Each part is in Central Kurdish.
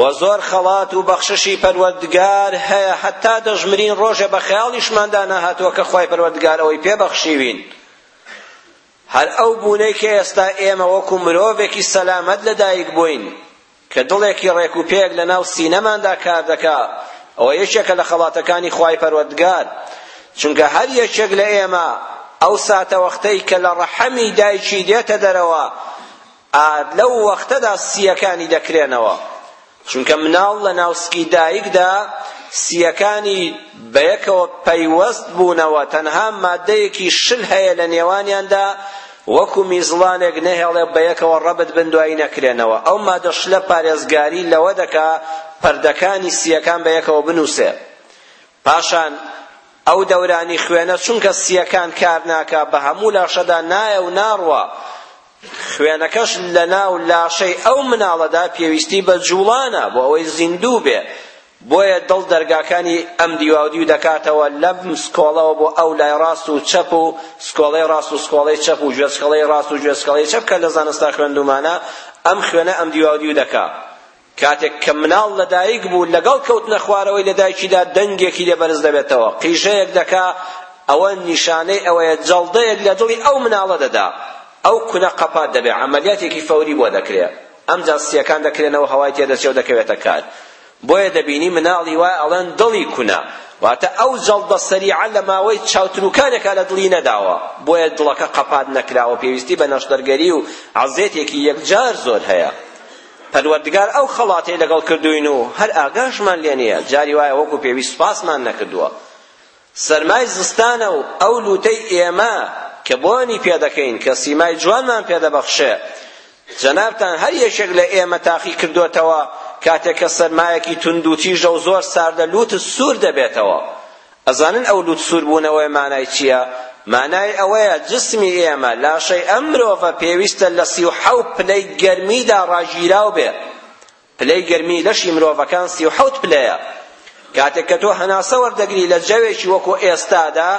وە زۆر خەڵات و بەخششی پەروەردگار هەیە هەتا دەژمرین ڕۆژێ بە خەیاڵیشماندا نەهاتووە کە خوای پەروەردگار ئەوەی پێ بەخشیوین هەر ئەو بوونەی کە ئێستا ئێمە وەکو مرۆڤێکی سەلامەت لەدایک بووین کە دڵێکی ڕێک و پێک لەناو سینەماندا کار دەکا ئەوە یەکێکە لە خەڵاتەکانی خوای پەروەردگار چونکە هەر یەکێک لە ئێمە ئەو ساتەوەختەی کە لە ڕەحەمی دایکی دێتە دەرەوە ئا لەو وەختەدا سییەکانی دەکرێنەوە، چونکە مناڵ لە ناو سکی دایکدا سییەکانی بەیەکەوە پەیوەست بوونەوە، تەنها ماددەیەکی شل هەیە لە نێوانیاندا وەکو میزڵانێک نەهێڵێ بەیەکەوە ڕەبت بن دوایی نەکرێنەوە، ئەو ماددە شلە پارێزگاری لەوە دەکا پەردەکانی سییەکان بەیەکەوە بنووسێ. پاشان ئەو دەورانی خوێنە چونکە سییەکان کار ناکا بە هەموو لاشەدا نایە و ناڕوا خوێنەکەش لە ناو لاشەی ئەو مناڵەدا پێویستی بە جوڵانە بۆ ئەوەی زیندوو بێ بۆیە دڵ دەرگاکانی ئەم دیواودیو دەکاتەوە لەم سکۆڵەوە بۆ ئەو لای ڕاست و چەپ و سکۆڵەی ڕاست و سکۆڵەی چەپ و گوێسکەڵەی ڕاست و گوێسکەڵەی چەپ کە لە زانستا خوێندومانە ئەم خوێنە ئەم دیواودیو دەکا کاتێک کە مناڵ لە دایک بوو لەگەڵ کەوتنە خوارەوەی لە دایکیدا دەنگێکی لێ بەرز دەبێتەوە قیژەیەک دەکا ئەوە نیشانەی ئەوەیە جەڵدەیەک لە دڵی ئەو مناڵە دەدا ئەو کونە قەپات دەبێ عەمەلیاتێکی فەوری بۆ دەکرێ ئەمجا سیەکان دەکرێنەوە هەوای تێدەچێ و دەکەوێتە کار بۆیە دەبینی مناڵی وای ئەڵێن دڵی کونە واتە ئەو جەڵدە سەریعە لە ماوەی چاوتروکانێکا لە دڵی نەداوە بۆیە دڵەکە قەپات نەکراوە پێویستی بە نەشتەرگەری و عەزێتێکی یەکجار زۆر هەیە پەروەردگار ئەو خەڵاتەی لەگەڵ کردووین و هەر ئاگاشمان لێ نییە جاری وایە وەکو پێویست سوپاسمان نەکردووە سەرمای زستانە و ئەو لووتەی ئێمە کە بۆنی پێ دەکەین کە سیمای جوانمان پێ دەبەخشێ جەنابتان هەر یەکێک لە ئێمە تاقی کردوتەوە کاتێک کە سەرمایەکی توند و تیژە و زۆر ساردە لووت سوور دەبێتەوە ئەزانن ئەو لوت سوور بوونەوەیە مانای چییە؟ مانای ئەوەیە جسمی ئێمە، لاشەی ئەم مرۆڤە پێویستە لە سی و حەوت پلەی گەرمیدا ڕاگیراو بێ. پلەی گەرمی لەشی مرۆڤەکان سی و حەوت پلەیە. کاتێک کە تۆ هەناسە وەردەگری لە جەوێکی وەکوو ئێستادا،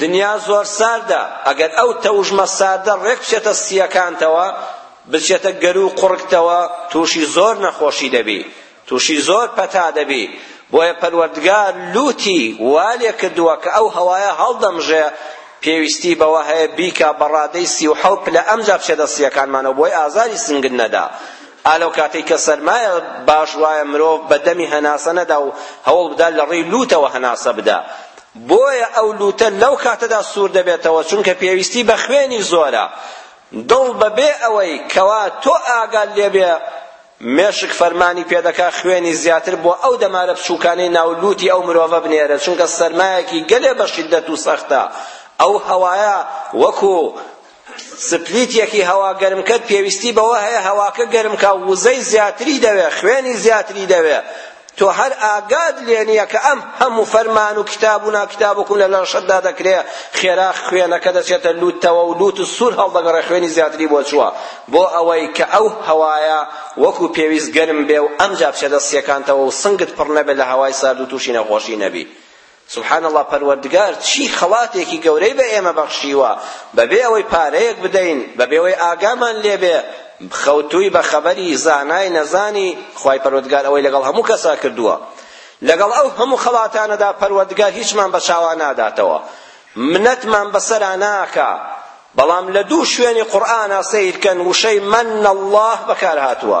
دنیا زۆر ساردە، ئەگەر ئەو تەوژمە ساردە ڕێک بچێتە سییەکانتەوە، بچێتە گەروو قوڕگتەوە، تووشی زۆر نەخۆشی دەبی. تووشی زۆر پەتا دەبی، بۆیە پەروەردگار لووتی وا لێ کردووە کە ئەو هەوایە هەڵدەمژێ، پێویستی بەوە هەیە بیکا بە ڕادەی سی و حەوت پلە ئەمجا بچێتە سییەکانمانەوە بۆی ئازاری سنگت نەدا. ئا لەو کاتەی کە سەرمایە باش وایە مرۆڤ بە دەمی هەناسە نەدا و هەوڵ بدا لە ڕێی لووتەوە هەناسە بدا، بۆیە ئەو لووتە لەو کاتەدا سوور دەبێتەوە چونکە پێویستی بە خوێنی زۆرە، دڵ بەبێ ئەوەی کەوا تۆ ئاگات لێ بێ، مێشک فەرمانی پێدەکا خوێنی زیاتر بۆ ئەو دەمارە بچووکانەی ناو لووتی ئەو مرۆڤە بنێرێت چونکە سەرمایەکی گەلێ بە شیدەت و سەختە ئەو هەوایە وەکو سپلیتێکی هەوا گەرمکەر پێویستی بەوە هەیە هەواکە گەرمکا وزەی زیاتری دەوێ خوێنی زیاتری دەوێ تۆ هەر ئاگات لێ نییە کە ئەم هەموو فەرمان و کتاب و ناکتاب و کوم لە لەشتدا دەکرێ خێرا خوێنەکە دەچێتە لووتتەوە و لووت و سوور هەڵدەگەڕێ خوێنی زیاتری بۆ چووە بۆ ئەوەی کە ئەو هەوایە وەکوو پێویست گەرم بێ و ئەمجا بچێتە سیەکانتەوە و سنگت پڕ نەبێ لە هەوای سارد و تووشی نەخۆشی نەبی سبحان اللە پەروەردگار چی خەڵاتێکی گەورەی بە ئێمە بەخشیوە بەبێ ئەوەی پارەیەک بدەین بەبێ ئەوەی ئاگامان لێبێ خەوتووی بە خەبەری زانای نەزانی خوای پەروەردگار ئەوەی لەگەڵ هەموو کەسا کردووە لەگەڵ ئەو هەموو خەڵاتانەدا پەروەردگار هیچمان بە چاوا ناداتەوە منەتمان بەسەرا ناکا بەڵام لە دوو شوێنی قورئانا سەیرکەن وشەی من الله بەکارهاتووە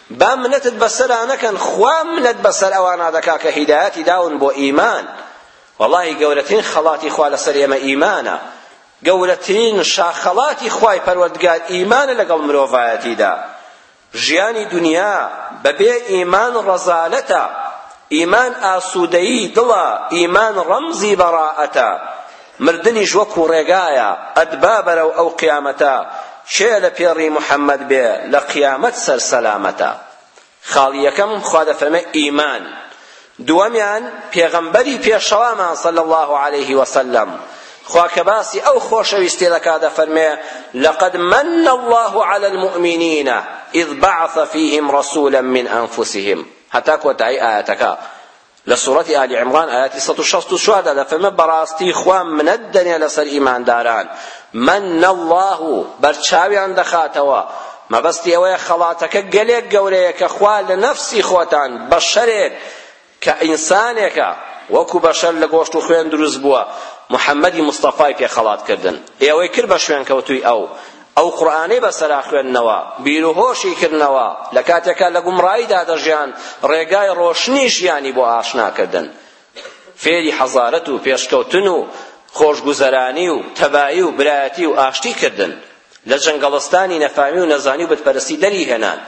با منەتت بەسەرا نەکەن خوا منەت بەسەر ئەوانا دەکا کە هیدایەتی داون بۆ ئیمان وەڵاهی گەورەترین خەڵاتی خوا لەسەر ئێمە ئیمانە گەورەترین شاخەڵاتی خوای پەروەردگار ئیمانە لەگەڵ مرۆڤایەتیدا ژیانی دنیا بەبێ ئیمان ڕەزالەتە ئیمان ئاسوودەیی دڵە ئیمان ڕەمزی بەڕائەتە مردنیش وەکو ڕێگایە ئەت با بەرەو ئەو قیامەتە کێ لە پێڕی محمد بێ لە قیامەت سەر سەلامەتە خاڵی یەکەم خوا دەفەرمێ ئیمان دووەمیان پێغەمبەری پێشەوامان صلی الله علیه وسلم خوا کە باسی ئەو خۆشەویستێ دەکا دەفەرمێ لقد من الله على المؤمنین اذ بعث فیهم رسولا من انفسهم هەتا کۆتایی ئایەتەکە لە سورەتی ئالی عمران ئایەتی سەد و شەست و چوار دا دەفەرمێ بەڕاستی خوا منەت دەنێ لەسەر ئیمانداران من الله بەرچاویان دەخاتەوە مەبەستی ئەوەیە خەڵاتەکە گەلێک گەورەیە کە خوا لە نەفسی خۆتان بەشەرێک کە ئینسانێکە وەکو بەشەر لە گۆشت و خوێن دروست بووە محەممەدی مستەفای پێ خەڵات کردن ئێوەی کرد بە شوێنکەوتووی ئەو ئەو قورئانەی بەسەرا خوێندنەوە، بیرو هۆشی کردنەوە، لە کاتێکا لە گومڕاییدا دەژیان، ڕێگای ڕۆشنی ژیانی بۆ ئاشنا کردن. فێری حەزارەت و پێشکەوتن و خۆشگوزەرانی و تەبایی و برایەتی و ئاشتی کردن. لە جەنگەڵستانی نەفامی و نەزانی و بتپەرستی دەری هێنان.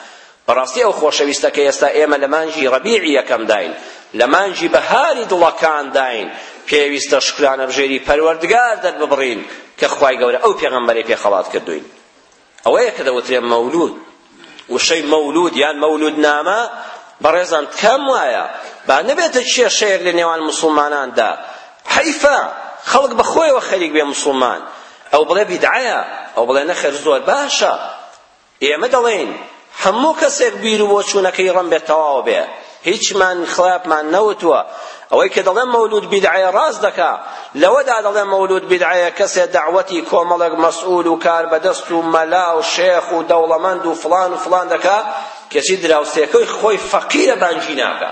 بەڕاستی ئەو خۆشەویستە کە ئێستا ئێمە لە مانگی ڕەبیعی یەکەمداین، لە مانگی بەهاری دڵەکانداین، پێویستە شوکرانەبژێری پەروەردگار دەرببڕین کە خوای گەورە ئەو پێغەمبەرەی پێ خەڵات کردووین. ئەوەیە کە دەوترێ مەولود. وشەی مەولود یان مەولودنامە بەڕێزان تکام وایە با نەبێتە کێشەیەک لە نێوان مسوڵماناندا. حەیفە خەڵک بە خۆیەوە خەریک بێ مسوڵمان ئەو بڵێ بیدعەیە، ئەو بڵێ نەخێر زۆر باشە. ئێمە دەڵێین هەموو کەسێک بیر و بۆچوونەکەی ڕەم بێت تەواو بێ هیچمان خڵاپمان نەوتووە ئەوەی کە دەڵێن مەولود بیدعەیە ڕاست دەکا لەوەدا دەڵێن مەولود بیدعەیە کەسێ دەعوەتی کۆمەڵێک مەسئول و کاربەدەست و مەلا و شێخ و دەوڵەمەند و فڵان و فڵان دەکا کەچی دراوسێکەی خۆی فەقیرە بانگی ناکا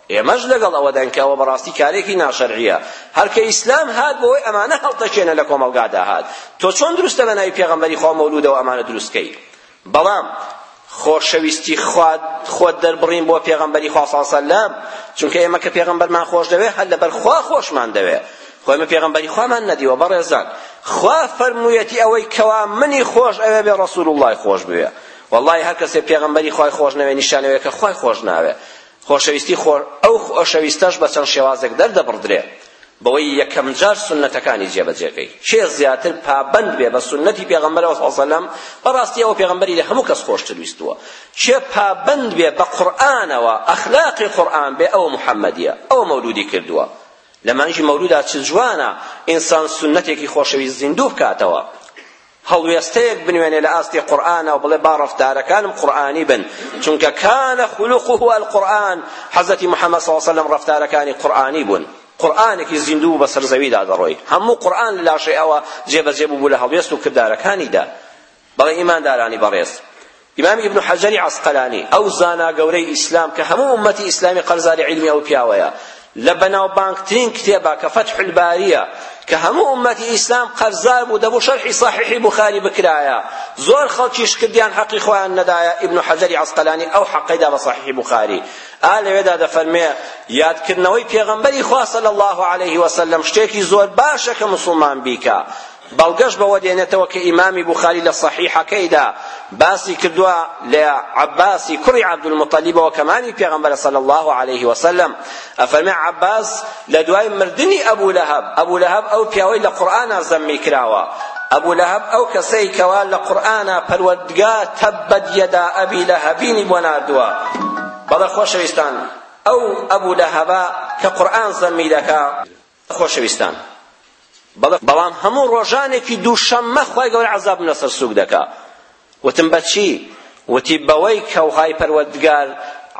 ئێمەش لەگەڵ ئەوەداین کە ئەوە بەڕاستی کارێکی ناشەرعیە هەر کە ئیسلام هات بۆی ئەمانە هەڵتەکێنە لە کۆمەڵگادا هات تۆ چۆن دروستە بە ناوی پێغەمبەری خوا مەولودەوە ئەمانە دروست کەی بەڵام خۆشەویستی خوات خۆت دەربڕین بۆ پێغەمبەری خوا صلی الله علیه وسلم چونکە ئێمە کە پێغەمبەرمان خۆش دەوێ هەر لەبەر خوا خۆشمان دەوێ خۆی من پێغەمبەری خوامان نەدیوە بەڕێزان خوا فەرموویەتی ئەوەی کەوا منی خۆش ئەوێ بێ ڕەسول اللهی خۆش بوێ واللهی هەر کەسێ پێغەمبەری خوای خۆش نەوێ نیشانەوێ کە خوای خۆش ناوێ خۆشەویستی خۆر، ئەو خۆشەویستەش بە چەند شێوازێک دەردەبڕدرێ، بەوەی یەکەم جار سوننەتەکانی جێبەجێ کەی، کێ زیاتر پابەند بێ بە سوننەتی پێغەمبەرەوە صلی اللە علیە و سلم، بەڕاستی ئەوە پێغەمبەری لە هەموو کەس خۆشتر ویستووە، کێ پابەند بێ بە قورئانەوە، ئەخلاقی قورئان بێ ئەوە محەمەدیە، ئەوە مەولودی کردووە، لە مانگی مەولودا چ جوانە ئینسان سوننەتێکی خۆشەویست زیندوو بکاتەوە. هەڵوێستەیەک بنوێنێ لە ئاستی قورئانەوە بڵێ با ڕەفتارەکانم قورئانی بن چونکە کان خلقه القرآن حەزەتی محەممەد صلی الله علیه وسلم ڕەفتارەکانی قورئانی بوون قورئانێکی زیندوو بەسەر زەویدا دەڕۆی هەموو قورئان لە لاشەی ئەوە جێبەجێ بوو لە هەڵوێست و کردارەکانیدا بەڵێ ئیماندارانی بەڕێز ئیمام ئیبن حەجەری عەسقەلانی، ئەو زانا گەورەی ئیسلام کە هەموو ئوممەتی ئیسلامی قەرزاری عیلمی ئەو پیاوەیە، لە بەناوبانگترین کتێبە کە فەتح الباریە کە هەموو ئوممەتی ئیسلام قەرزار بوو دەبوو شەرحی سەحیحی بوخاری بکرایە، زۆر خەڵکیش کردیان حەقی خۆیان نەدایە، ئیبن حەجەری عەسقەلانی ئەو حەقەی دا بە سەحیحی بوخاری. ئا لەوێدا دەفەرموێ، یادکردنەوەی پێغەمبەری خوا صلی اللە علیه وسلم شتێکی زۆر باشە کە موسڵمان بیکا، بەڵگەش بەوە دێنێتەوە کە ئیمامی بوخاری لە سەحیحەکەیدا باسی کردووە لە عەباسی کوڕی عەبدولموتەلیبەوە کە مامی پێغەمبەرە صلی الله علیه وسلم ئەفەرمێ عەباس لە دوای مردنی ئەبو لەهەب ئەبو لەهەب ئەو پیاوەی لە قورئانا زەممی کراوە ئەبو لەهەب ئەو کەسەی کەوا لە قورئانا پەروەردگا تەبەت یەدا ئەبی لەهەبینی بۆ ناردووە بەڵێ خۆشەویستان ئەو ئەبو لەهەبە کە قورئان زەممی دەکا خۆشەویستان بەڵێ بەڵام هەموو ڕۆژانێکی دووشەممە خوای گەورە عەزابم لەسەر سووک دەکا وتم بەچی وتی بەوەی کەوهای پەروەردگار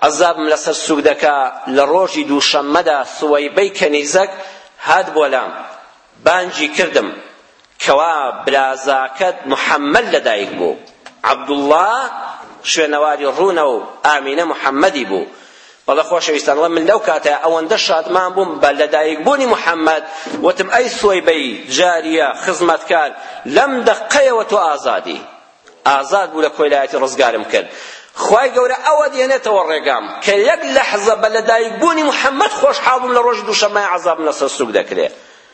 عەزابم لەسەر سووک دەکا لە ڕۆژی دووشەممەدا سوەیبەی کەنیزەک هات بۆ لام بانگی کردم کوا برازاکەت محمد لەدایک بوو عبداللە شوێنەواری ڕوونە و ئامینە محمدی بوو بەڵێ خۆشەویستان وە من لەو کاتە ئەوەندە شادمان بووم بە لەدایکبوونی محەممەد وتم ئەی سۆیبەی جاریە خزمەتکار لەم دەقەیەوە تۆ ئازادی ئازاد بوو لە کۆیلایەتی ڕزگارم کرد خوای گەورە ئەوە دێنێتەوە ڕێگام کە یەک لەحزە بە لەدایکبوونی محەممەد خۆشحاڵ بووم لە ڕۆژی دووشەممای عەزابم لەسەر سوک دەکرێت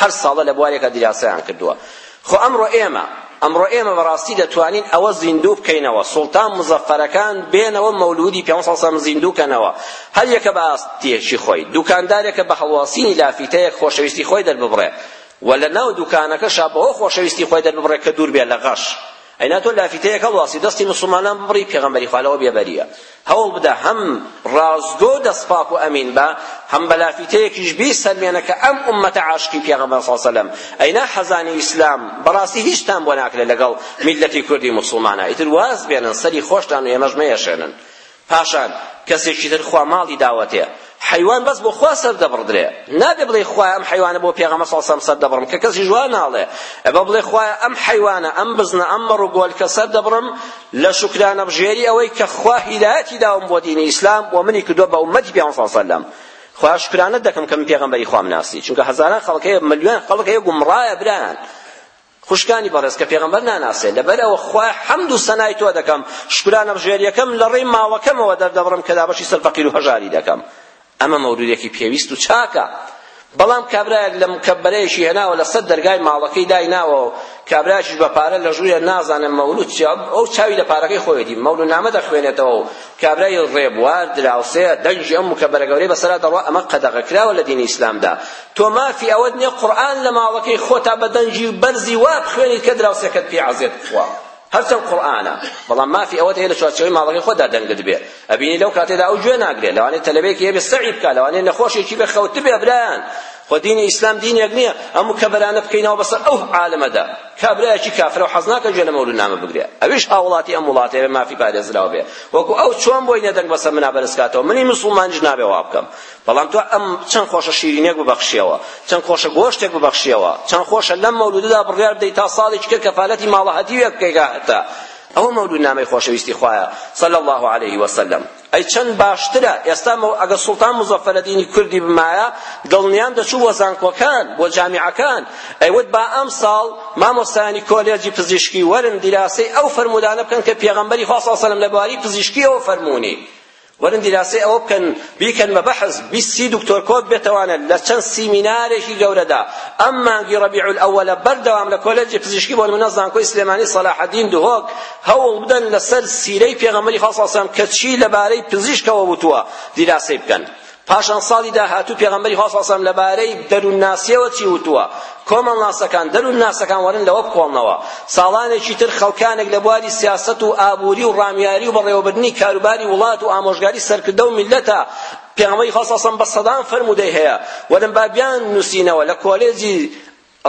هەر ساڵە لە بوارێکا دیراسەیان کردووە. خۆ ئەمڕۆ ئێمە، ئەمڕۆ ئێمە بەڕاستی دەتوانین ئەوە زیندوو بکەینەوە، سوڵتان موزەفەرەکان بێنەوە مەولوودی پێ سەڵ سەم زیندوو کەنەوە، هەر یەکە بە ئاستییەکی خۆی، دووکاندارێکە بە هەڵواسینی لافیتەیەک خۆشەویستی خۆی دەرببڕێ و لە ناو دووکانەکەشا بەوە خۆشەویستی خۆی دەرببڕێ کە دوور بێ لە غەش. ئەینا تۆ لافیتەیەک هەڵواسی و دەستی موسڵمانان ببڕی پێغەمبەری خوا لەوە بێبەرییە هەوڵ بدە هەم ڕاستگۆ و دەستپاک و ئەمین بە هەم بە لافیتەیەکیش بیسەلمێنە کە ئەم ئوممەتە عاشقی پێغەمبەر صلی سەلەم ئەینا حەزانی ئیسلام بەڕاستی هیچتان بۆ ناکرێت لەگەڵ میللەتی کوردی موسڵمانە ئیتر واز بێنن سەری خۆشتان و ئێمەش مەیەشێنن پاشان کەسێکی تر خوا ماڵی داوەتێ حەیوان بەس بۆ خوا سەر دەبڕدرێ نابێ بڵێی خوایە ئەم حەیوانە بۆ پێغەمبەر صلی الله سەر دەبڕم کە کەسیش وا ناڵێ ئەبە بڵێ خوایە ئەم حەیوانە ئەم بزنە ئەم مەڕ و گۆلکە سەر دەبڕم لە شوکرانە بژێری ئەوەی کە خوا هیدایەتی داوم بۆ دینی ئیسلام و منی کردووە بە ئوممەتی پێغەمبەر صلی الله علیه وسلم خوا شکرانە دەکەم کە من پێغەمبەری خوام ناسی چونکە هەزاران خەڵک هەیە ملیۆن خەڵک هەیە گومڕایە برایان خوشکانی بەڕێز کە پێغەمبەر ناناسێ لەبەر ئەوە خوا حەمد و سەنای تۆ دەکەم شکرانە بژێریەکەم لە ڕێی ماڵەکەمەوە دەردەبڕم کە دابەشی سەر فەقیر و هەژاری دەکەم ئەمە مەورودێکی پێویست و چاکە بەڵام کابرایەک لە مکەبەرەیەکی هێناوە لە سەر دەرگای ماڵەکەی دای ناوە و کابرایشی بە پارە لە ژوورە نازانە مەولود چیا ئەو چاوی لە پارەکەی خۆیەتی مەولود نامە دەخوێنێتەوە و کابرای ڕێبوار دراوسێ دەنگی ئەم مکەبەرە گەورەی بەسەرا دەڕوا ئەمە قەدەغە کراوە لە دینی ئیسلامدا تۆ مافی ئەوەت نیە قورئان لە ماڵەکەی خۆتا بە دەنگی بەرزی وا بخوێنیت کە دراوسێکەت پێی عەزێت بخوا هەرچەند قورئانە بەڵام مافی ئەوەت هەیە لە چوارچێوەی ماڵەکەی خۆتدا دەنگت بێ ئەبینی لەو کاتێدا ئەو گوێ ناگرێ لەوانەیە تەلەبەیەکی هەیە بێ سەعی بکا لەوانەیە نەخۆشێکی بێ خەوت بێ برایان خۆ دینی ئیسلام دینێک نییە ئەم کەبەرانە بکەینەوە بەسەر ئەو عالمەدا کابرایەکی کافرە و حەز ناکە گوێ لە مەولود نامە بگرێ ئەویش هاوڵاتی ئەم وڵاتێ بێ مافی پارێزراو بێ وەکو ئەو چۆن بۆی نەدەنگ بەسەر منا بەرز کاتەوە منی مسوڵمانیش نابێ وا بکەم بەڵام تۆ ئەم چەند خۆشە شیرینێک ببەخشیەوە چەند خۆشە گۆشتێک ببەخشیەوە چەند خۆشە لەم مەولودەدا بڕیار بدەیت تا ساڵێکی تر کەفالەتی ماڵە هەتیوێک بکەیت هەتا ئەوە مەولود نامەی خۆشەویستی خوایە صلی الله علیه وسلم ئەی چەند باشترە ئێستا ئەگە سوڵتان مزەفەرەدینی کوردی بمایە دڵنیام دەچوو بۆ زانکۆکان بۆ جامیعەکان ئەیوت با ئەم ساڵ مامۆستایانی کۆلێجی پزیشکی وەرن دیراسەی ئەو فەرمودانە بکەن کە پێغەمبەری خوا صلی الله علیه وسلم لە بواری پزیشکیەوە فەرموونی وەرن دیراسەی ئەوە بکەن بیکەن بە بەحس بیست سی دکتۆر کۆ ببێتەوانە لە چەند سیمینارێکی گەورەدا ئەم مانگی ڕەبیع الأولە بەردەوام لە کۆلێجی پزیشکی بۆ نمونە زانکۆی سلێمانی سەلاحەدین دهۆک هەوڵ بدەن لەسەر سیرەی پێغەمبەری خوا صلی الله علیه و سلم کە چی لەبارەی پزیشکەوە وتووە دیراسەی بکەن پاشان ساڵی داهاتوو پێغەمبەری خوا صلی الله لەبارەی دەروونناسیەوە چی وتووە کۆمەڵناسەکان دەروونناسەکان وەرن لەوە بکۆڵنەوە ساڵانێکی تر خەڵکانێک لە بواری سیاسەت و ئابووری و ڕامیاری و بەڕێوەبردنی کاروباری وڵات و ئامۆژگاری سەرکردە و میللەتە پێغەمبەری خوا صلی الله بە سەدان فەرموودەی هەیە وەرن با بیان نووسینەوە لە کۆلێجی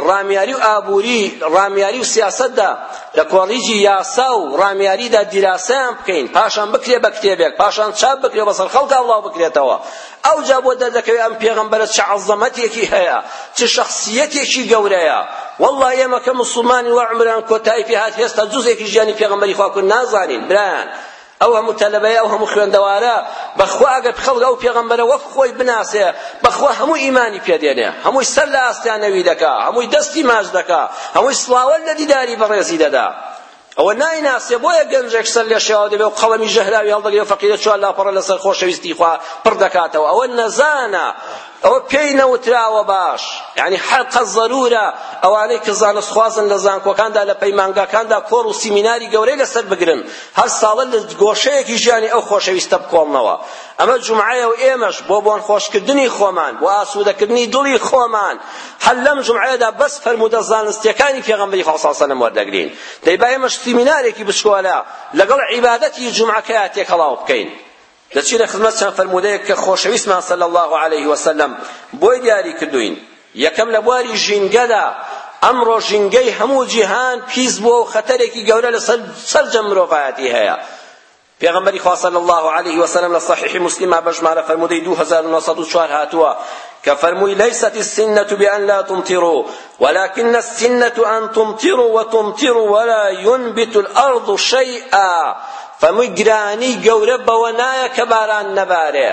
ڕامیاری و ئابووری ڕامیاری و سیاسەتدا لە کۆڵیجی یاسا و ڕامیاریدا دیراسەیان بکەین پاشان بکرێ بە کتێبێک پاشان چاپ بکرێ بەسەر خەڵکا بڵاو بکرێتەوە ئەوجا بۆ دەردەکەوێت ئەم پێغەمبەرە چ عەزەمەتێکی هەیە چ شەخسیەتێکی گەورەیە والله ئێمە کە مسلمانی وا عمران کۆتایی پێهات هێستا جزێکی ژیانی پێغەمبەری خوا کورد نازانین برایان ئەو هەموو تەلەبەیە ئەو هەموو خوێندەوارە بەخوا ئەگەر خەڵک ئەو پێغەمبەرە وەک خۆی بناسێ بەخوا هەموو ئیمانی پێ دێنێ هەمووی سەر لە ئاستیان نەوی دەکا هەمووی دەستی ماچ دەکا هەمووی سڵاوەت لە دیداری بەڕێزی دەدا ئەوە نایناسێ بۆیە گەنجێک سەر لێ شێوا دەبێ و قەڵەمی ژەهراوی هەڵدەگرێ و فەقیرە چوار لاپەڕە لەسەر خۆشەویستی خوا پڕ دەکاتەوە ئەوە نەزانە ئەوە پێی نەوتراوە باش یعنی حەلقە زەرورە ئەوانەی کە زانستخوازن لە زانکۆکاندا لە پەیمانگاکاندا کۆڕ و سیمیناری گەورەی لەسەر بگرن هەر ساڵە لە گۆشەیەکی ژیانی ئەو خۆشەویستە بکۆڵنەوە ئەمە جومعەیە و ئێمەش بۆ بۆن خۆشکردنی خۆمان بۆ ئاسوودەکردنی دڵی خۆمان هەر لەم جومعەیەدا بەس فەرموودە زانستیەکانی پێغەمبەری خوا صلی سەلم وەردەگرین دەیبا ئێمەش سیمینارێکی بچکۆلە لەگەڵ عیبادەتی جومعەکەیا تێکەڵاو بکەین دەچینە خزمەت چەند فەرموودەیەک کە خۆشەویستمان صلی اللە علیه وسلم بۆی دیاری کردووین یەکەم لە بواری ژینگەدا ئەمڕۆ ژینگەی هەموو جیهان پیس بووە و خەتەرێکی گەورە لەسەر سەرجەم مرۆڤایەتی هەیە پیغمبری خواه صلی الله علیه و سلم لصحیح مسلم بجمار فرموده 2904 هاتوا كفرموي ليست السنة بأن لا تمطروا ولکن السنە ان تمطروا وتمطروا ولا ينبت الارض شیئا فەرمووی گرانی گەورە بەوە نایە کە باران نەبارێ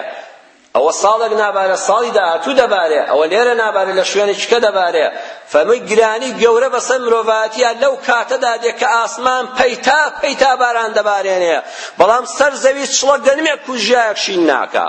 ئەوە ساڵێک نابارێ ساڵی داهاتوو دەبارێ ئەوە لێرە نابارێ لە شوێنێکیکە دەبارێ فەرمووی گرانی گەورە بەسەر مرۆڤایەتیە لەو کاتەدا دێ کە ئاسمان پەیتا پەیتا باران دەبارێنێ بەڵام سەر زەوی چڵە گەنمێک کوژیایەک شین ناکا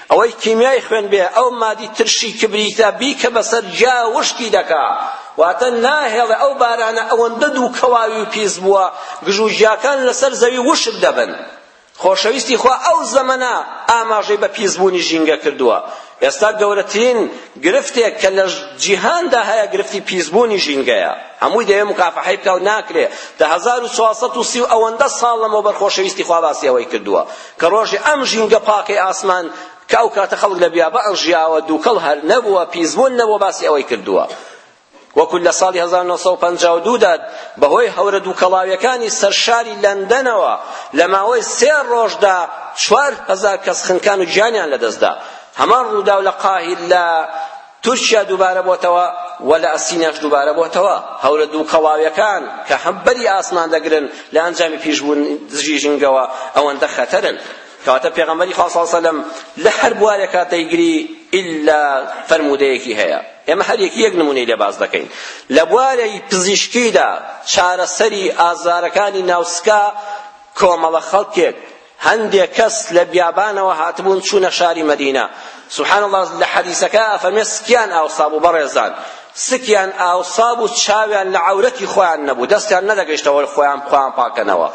ئەوەی کیمیای خوێن بێ ئەو مادی ترشی کبریتە بیکە بەسەر جا وشکی دەکا واتە ناهێڵێ ئەو بارانە ئەوەندە دوو کەواوی و پیس بووە گژو جیاکان لەسەر زەوی وشک دەبن خۆشەویستی خوا ئەو زەمەنە ئاماژەی بە پیسبوونی ژینگە کردووە ئێستا گەورەترین گرفتێک کە لە جیهاندا هەیە گرفتی پیسبوونی ژینگەیە هەمووی دەوێ مکافحەی بکە و ناکرێ دە هەزار و چوار سەد و سی و ئەوەندە ساڵ لەمەوبەر خۆشەویستی خوا باسی ئەوەی کردووە کە ڕۆژێ ئەم ژینگە پاکەی ئاسمان کە ئەو کاتە خەڵک لە بیابان ژیاوە دووکەڵ هەر نەبووە پیسبوون نەبووە باسی ئەوەی کردووە وەکو لە ساڵی 1952 دا بەهۆی هەورە دووکەڵاویەکانی سەر شاری لەندەنەوە لە ماوەی سێ ڕۆژدا چوار هەزار کەس خنکان و گیانیان لەدەستدا هەمان ڕووداو لە قاهیر لە تورکیا دووبارە بۆتەوە و لە ئەسیناش دووبارە بۆتەوە. هەورە دوو قەڵاویەکان کە هەم بەری ئاسمان دەگرن لە ئەنجامی پیشبوون دژی ژینگەوە ئەوەندە خەتەرن. کەواتە پێغەمبەری خوا صلی اللە علیە و سلم لە هەر بوارێکا پەیگری ئیلا فەرموودەیەکی هەیە. ئێمە هەر یەکی یەک نموونەی لێ باس دەکەین. لە بواری پزیشکیدا چارەسەری ئازارەکانی ناوسکە کۆمەڵە خەڵکێک هەندێک کەس لە بیابانەوە هاتبوون چوونە شاری مەدینە سبحان الله لە حەدیسەکە ئەفەرمێ سکیان ئاوسا بوو بەڕێزان سکیان ئاوسا بوو چاویان لە عەورەتی خۆیان نەبوو دەستیان نەدەگەیشتەوە خۆیان خۆیان پاکەنەوە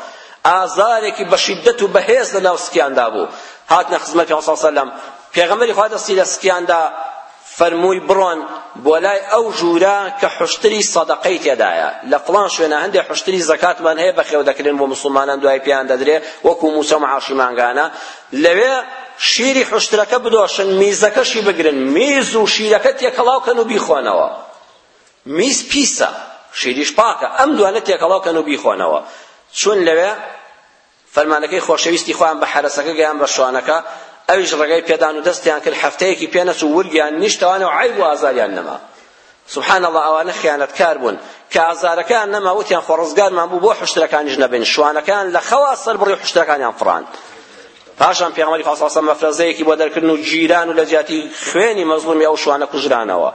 ئازارێکی بە شیدەت و بەهێز لەناو سکیاندا بوو هاتنە خزمەت پێغەمبەر صلی الله علیه و سلم پێغەمبەری خوا دەستی لە سکیاندا فەرمووی بڕۆن بۆ لای ئەو ژوورە کە حوشتری سەدەقەی تێدایە لە فڵان شوێنە هەندێ حوشتری زەکاتمان هەیە بەخێو دەکرێن بۆ موسڵمانان دوای پێیان دەدرێ وەکو مووچە و معاشی مانگانە لەوێ شیری حوشترەکە بدۆشن میزەکەشی بگرن میز و شیرەکە تێکەڵاو کەن و بیخۆنەوە میز پیسە شیریش پاکە ئەم دوانە تێکەڵاو کەن و بیخۆنەوە چون لەوێ فەرمانەکەی خۆشەویستی خۆیان بە حەرەسەکە گەیان بە شوانەکە، ئەویش ڕێگەی پێدان و دەستیان کرد، هەفتەیەکی پێ نەچوو ورگیان نیشتەوانە و عەیب و ئازاریان نەما. سبحان اللە ئەوانە خیانەتکار بوون کە ئازارەکەیان نەما وتیان خۆ ڕزگارمان بوو بۆ حوشترەکانیش نەبین شوانەکەیان لە خەوا سەربڕی حوشترەکانیان فڕاند پاشان پێغەمبەری خوا صلی الله علیه و سلم مەفرەزەیەکی بۆ دەرکردن و گیران و لە جیاتی خوێنی مەزڵومی ئەو شوانە کوژرانەوە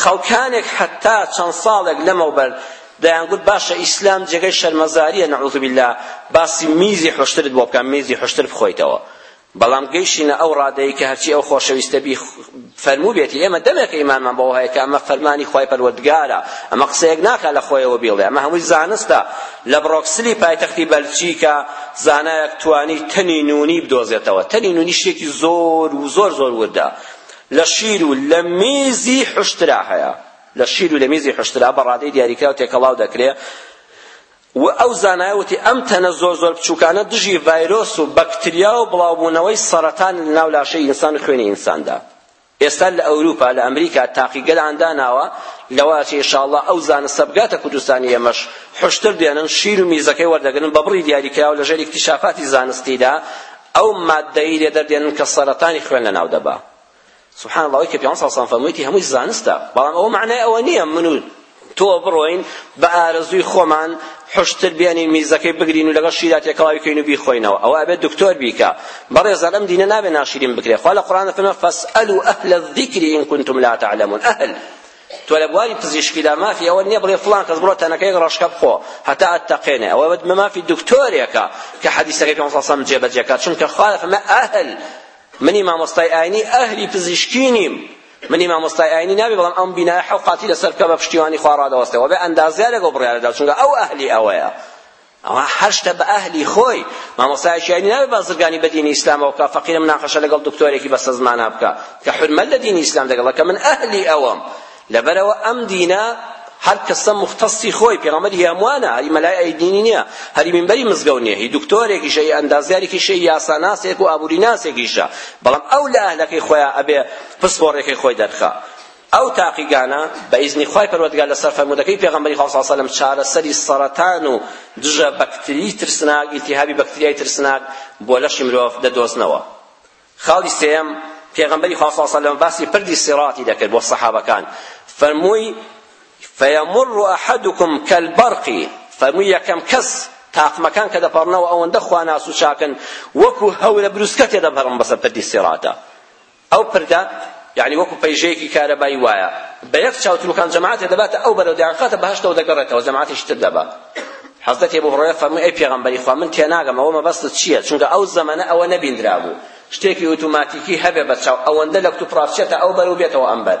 خەڵکانێک هەتا چەند ساڵێک لەمەوبەر دەیانگوت باشە ئیسلام جێگەی شەرمەزاریە نعوذ باللە باسی میزی حوشترت بۆ بکەم میزی حوشتر بخۆیتەوە بەڵام گەیشتینە ئەو ڕادەیە کە هەرچی ئەو خۆشەویستە بی فەرمووبێتی ئێمە دەمێکە ئیمانمان بەوە هەیە کە ئەمە فەرمانی خوای پەروەردگارە ئەمە قسەیەک ناکا لە خۆیەوە بیڵێ ئەمە هەمووی زانستە لە بڕۆکسلی پایتەختی بەلجیکا زانایەک توانی تەنی نونی بدۆزێتەوە تەنی نونی شتێکی زۆر و زۆر زۆر وردە لە شیر و لە میزی حوشترا هەیە. لە شیر و لە میزی حوشترا بە ڕادەی دیاریکراو تێکەڵاو دەکرێ و ئەو زانایە وتی ئەم تەنە زۆر زۆر بچووکانە دژی ڤایرۆس و بەکتریا و بڵاوبوونەوەی سەڕەتانن لە ناو لاشەی ئینسان و خوێنی ئینساندا. ئێستا لە ئەوروپا لە ئەمریکا تاقیگەلان داناوە لەوەچی ئیشاڵڵا ئەو زانستە بگاتە کوردستانی ئێمەش حوشتر دێنن شیر و میزەکەی وەردەگرن بە بڕی دیاریکراو لەژێر ئیکتیشافاتی زانستیدا ئەو ماددەی لێ دەردێنن کە سەرەتانی خوێن لەناو دەبا سبحان الله کە پیامبر صلی الله علیه و فەرموویەتی هەمووی زانستە بەڵام ئەوە معنای ئەوە نییە من و تۆ بڕۆین بە ئارەزووی خۆمان حشتر بێنین میزەکەی بگرین و لەگەڵ شیرا تێکەڵاوی کەین و بیخۆینەوە ئەوە ئەبێت دکتۆر بیکە بەڕێزان ئەم دینە نابێ ناشیرین بکرێ خوا لە قورئان دەفەرمێ فەسئەلو ئەهل الذکر ان کنتم لا تعلمون ئەهل تۆ لە بواری پزیشکیدا مافی ئەوە نییە بڵێ فڵان کەس بڕۆ تەنەکەیەک ڕەشکە بخۆ هەتا ئەتتەقێنێ ئەوە مافی دکتۆرێکە کە حەدیسەکەی پێ سەسەم جێبەجێ کات چونکە خوا فەمە ئەهل منی مامۆستای ئاینی ئەهلی پزیشکی نیم منی مامۆستای ئاینی نابێ بەڵام ئەم بینایە حەو قاتی لەسەر بکە بە پشتیوانی خوا ڕادەوەستێ وەبێ ئەندازیارێک و بڕیارەدا چونکە ئەو ئەهلی ئەوەیە ئەوا هەر شتە بە ئەهلی خۆی مامۆستایەکی ئاینی نابێت بازرگانی بە دینی ئیسلامەوە بکا فەقیرە مناقەشە لەگەڵ دکتۆرێکی بەستەزمانە بکا کە حورمەت لە دینی ئیسلام دەگەڵە کە من ئەهلی ئەوەم لەبەرەوە ئەم دینە هەر کەسە مختصی خۆی پێغەمبەری هەمووانە هەری مەلای ئەی دینی نییە هەری منبەری مزگەوت نییە هی دکتۆرێکیشە هی ئەندازیارێکیشە هی یاساناسێک و ئابووریناسێکیشە بەڵام ئەو لە ئەهلەکەی خۆیان ئەبێ پسپۆڕێکەی خۆی دەرخا ئەو تاقیگانە بە ئیزنی خوای پەروەردگار لەسەر فەرموودەکەی پێغەمبەری خوا صلی اللە علیه وسلم چارەسەری سەرەتان و دژە بەکتریی ترسناک ئیلتیهابی بەکتریای ترسناک بۆ لەشی مرۆڤ دەدۆزنەوە خاڵی سێیەم پێغەمبەری خوا صلی اللە علیه وسلم باسی پردی سیڕاتی دەکرد بۆ سەحابەکان فەرمووی فیمر احدکم کالبرق فەرمووی یەکەم کەس تاقمەکان کە دەپەڕنەوە ئەوەندە خواناس و چاکن وەکو هەورە بروسکە تێدەپەڕن بەسەر پردی سیڕاتە ئەو پردە یەعنی وەکو پەیژەیەکی کارەبایی وایە بە یەک چاو تروکان جەماعەتێ دەباتە ئەو بەرەو دەیانخاتە بەهەشتەوە دەگەڕێتەوە جەماعەتیش تر دەبا حضرت ابو هريره فرمي اي پیغمبري خو من تێناگەم ئەوە مەبەستت چییە چونکە ئەو زەمەنە ئەوە نەبیندرابوو شتێکی ئۆتۆماتیکی هەبێ بەچاو ئەوەندە لە کتوپڕاچێتە ئەو بەر و بێتەوە ئەم بەر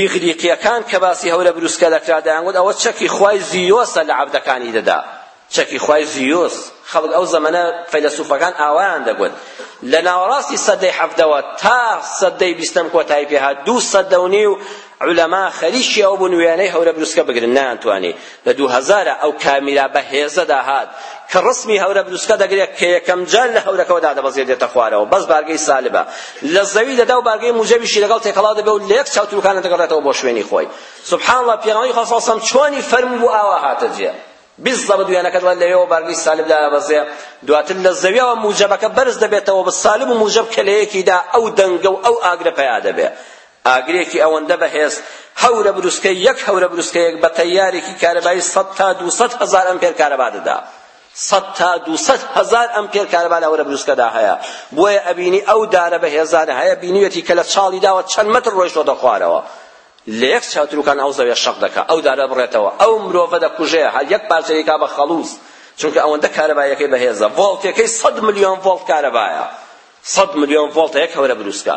ئیغریقییەکان کە باسی هەورە بروسکە دەکرا دەیانگوت ئەوە چەکی خوای زیۆسە لە عەبدەکانی دەدا چەکی خوای زیۆس خەڵک ئەو زەمەنە فەیلەسوفەکان ئاوایان دەگوت لە ناوەڕاستی سەدەی حەڤدەوە تا سەدەی بیستەم کۆتایی پێهات دوو سەدە و نیو عولەما خەریکی ئەو بوون وێنەی هەورە بروسکە بگرن نەیانتوانی لە دوو هەزار ئەو کامیرا بە هێزە داهات کە ڕسمی هەورە بروسکە دەگرێت کە یەکەم جار لە هەورەکەوە دادەبەزێت دێتە خوارەوە بەس بارگەی سالبە لە زەوی دەدا و بارگەی موجەبیشی لەگەڵ تێکەڵاو دەبێت و لە یەک چاوتروکانە دەگەڕێتەوە بۆ شوێنی خۆی سبحان الله پێغەمبەری خوا صلی الله چۆنی فەرموو بوو ئاوا هاتە جێ بالضبط وێنەکە دڵێت لەوێەوە بارگەی سالب دادەبەزێ دواتر لە زەویەوە موجەبەکە بەرز دەبێتەوە بە سالب و موجەب کە لە یەکیدا ئەو دەنگە و ئەو ئاگرە پەیا دەبێت ئاگرێکی ئەوەندە بەهێز هەورە بروسکەی یەک هەورە بروسکەیەک بە تەیارێکی کارەبایی سەد تا دوو سەد هەزار ئەمپێر کارەبا دەدا سەد تا دوو سەد هەزار ئەمپێر کارەبا لە هەورە بروسکەدا هەیە بۆیە ئەبینی ئەو دارە بەهێزانە هەیە بینیوێتی کە لە چاڵی داوە چەند مەتر ڕۆیشتۆتە خوارەوە لە یەک چاوتروکان ئەو زەوێ شەق دەکا ئەو دارە بڕێتەوە ئەو مرۆڤە دەکوژێ هەر یەک پارچەیەکا بە خەڵوز چونکە ئەوەندە کارەبایەکەی بەهێزە ڤۆڵتەکەی سەد ملیۆن ڤۆڵت کارەبایە سەد ملیۆن ڤۆڵتە یەک هەورە بروسکە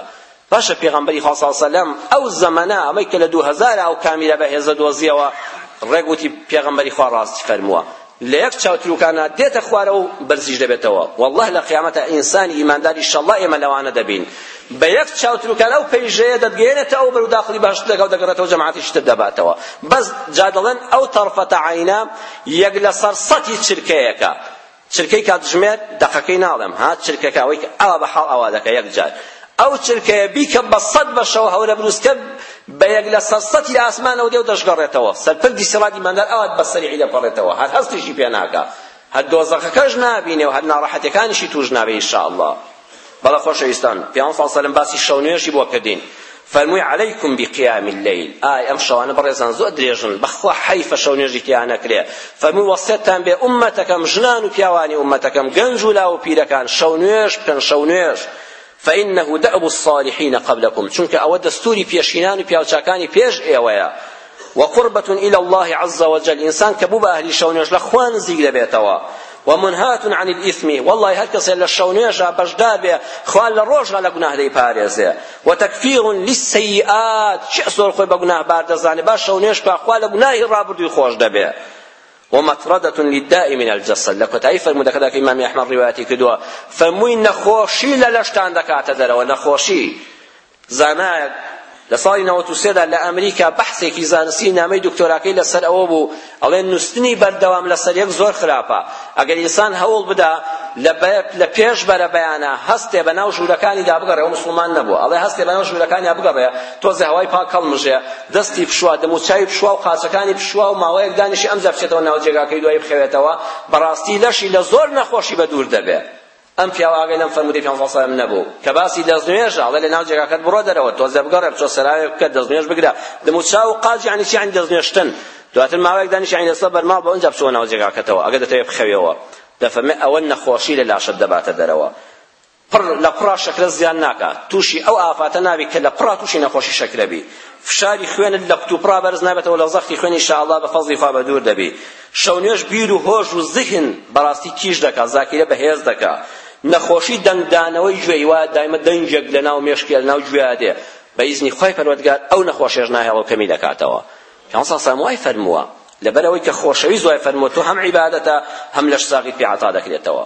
باشە پێغەمبەری خوا صلی سەلەم ئەو زەمەنە ئەمەی کە لە دوو هەزارە ئەو کامیرە بەهێزە دۆزیەوە ڕێک وتی پێغەمبەری خوا ڕاستی فەرمووە لە یەک چاو تروکانە دێتە خوارە و بەرزیش دەبێتەوە والله لە قیامەتە ئینسانی ئیمانداری شەڵڵا ئێمە لەوانە دەبین بە یەک چاو تروکان ئەو پەیژەیە دەتگەێنێتە ئەو بەرو داخلی بەهشت دەگەڵ دەگەڕێتەوە جەماعەتی شتر دەباتەوە بەس جا دەڵێن ئەو تەڕفەتە عینە یەک لەسەر سەتی چرکەیەکە چرکەی کاتژمێر دەقەکەی ناڵێم ها چرکەکە ئەوەی کە ئاوا بە حاڵ ئاوا دەکە یەک جار ئەو چرکەیە بیکە بە سەد بەشەوە هەورە بروسکە بە یەک لە سەر سەتی ئاسمانەوە دێ و دەشگەڕێتەوە سەرپردی سیڕادی مەندار ئاوات بە سەریعی دەپەڕێتەوە هەر هەستیشی پێ ناکا هەر دۆزەخەکەش نابینێ و هەر ناڕەحەتیەکانیشی توش نابێ ئیشاڵڵا بەڵێ خۆشەویستان، پێامبەر صلی سەلەم باسی شەونوێژی بۆ کردین، فەرمووی علیکم بقیام اللیل، ئای ئەم شەوانە بەڕێزان زۆر درێژن، بەخوا حەیفە شەونوێژی تیا نەکرێ، فەرمووی وەسێتتان بێ ئوممەتەکەم، ژنان و پیاوانی ئوممەتەکەم، گەنج و لاو و پیرەکان، شەونوێژ بکەن، شەونوێژ، فإنه دأب الصالحین قبلکم، چونکە ئەوە دەستووری پێشینان و پیاوچاکانی پێش ئێوەیە، وقربە الی اللە عز وجل ئینسان کە بوو بە ئەهلی شەونوێژ لە خوا نزیک دەبێتەوە ومنهاة عن الإثم والله هەر کەسێ لە شەونوێژا بەشدار بێ خوا لە ڕۆژا لە گوناه دەیپارێزێ وتکفیر للسیئات چ زۆر خۆی بە گوناه بار دەزانێ با شەونوێژ کا خوا لە گوناهی ڕابردووی خۆش دەبێ ومطردة للداء من الجسد لە کۆتایی فەرموودەکەدا کە ئیمامی ئەحمەد ڕیوایەتی کردووە فەرمووی نەخۆشی لە لەشتان دەکاتە دەرەوە نەخۆشی زانایەک لە ساڵی نەوەد و سێ دا لە ئەمریکا بەحسێکی زانستی نامەی دکتۆراکەی لەسەر ئەوە بوو ئەڵێن نووستنی بەردەوام لەسەر یەک زۆر خراپە ئەگەر ئینسان هەوڵ بدا لە پێش بەرەبەیانە هەستێ بە ناو ژوورەکانیدا بگەڕێ و مسلمان نەبووە ئەڵێ هەستێ بە ناو ژوورەکانیا بگەڕێ تۆزێ هەوای پاک هەڵمژێ دەستی پشوا دەموچاوی پشوا و قاچەکانی پشوا و ماوەیەک دانیشی ئەمجا بچێتەوە ناو جێگاکەی دوایی بخەوێتەوە بەڕاستی لەشی لە زۆر نەخۆشی بە دوور دەبێ ئەم پیاوە ئاگای لەم فەرموودەی پێغەمبەر صلی اللە علیە وسلم نەبوو کە باسی دەستنوێژە ئەڵێ لە ناو جێگاکەت بڕۆ دەرەوە تۆزێ بگەڕێ بچۆ سەراوێک بکە دەستنوێژ بگرە دموچاو و قاچ یعنی چی یعنی دەستنوێژتن دواتر ماوەیەک دانیش یعنی لەسەر بەرماڵ بە ئەنجا بچۆ ناو جێگاکەتەوە ئەگەر دەتەوێ بخەوێەوە دەفەرمێ ئەوە نەخۆشی لە لاشت دەباتە دەرەوە پڕ لە قڕا شەکرە زیان ناکا تووشی ئەو ئافاتە نابی کە لە قڕا تووشی نەخۆشی شەکرەبی فشاری خوێنت لە قوتوپڕا بەرز نابێتەوە لە زەختی خوێن ان شاء الله بە فەزڵی خوا بە دوور دەبی شەونوێژ بیر و هۆش و زیهن بەڕاستی تیژ دەکا، زاکیرە بەهێز دەکا. نەخۆشی دەنگدانەوەی گوێی وایە دایمە دەنگێک لەناو مێشکیا لەناو گوێیا دێ، بە ئیزنی خوای پەروەردگار ئەو نەخۆشیەش ناهێڵێ و کەمی دەکاتەوە. پێغەمبەر صلی سەلام وای فەرمووە، لەبەر ئەوەی کە خۆشەویست وای فەرمووە تۆ هەم عیبادەتە هەم لەشساغیت پێ عەتا دەکرێتەوە.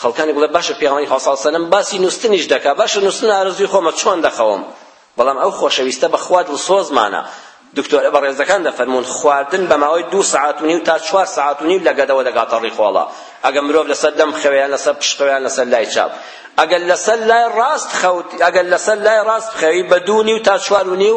خەڵکانێک بڵێ باشە پێغەمبەری خوا صلی اللە علیە و سلم باسی نووستنیش دەکا باشە نووستن ئارەزووی خۆمە چۆن دەخەوم بەڵام ئەو خۆشەویستە بەخوا دڵسۆزمانە دکتۆرە بەڕێزەکان دەفەرموون خواردن بە ماوەی دوو سەعات و نیو تا چوار سەعات و نیو لە گەدەوە دەگاتە ڕیخۆڵە ئەگەر مرۆڤ لەسەر دەم بخەوێ یان لەسەر پشتەوە یان لەسەر لای چاپ ئەگەر لەسەر لای ڕاست خەوت ئەگەر لەسەر لای ڕاست بخەوی بە دوو نیو تا چوار و نیو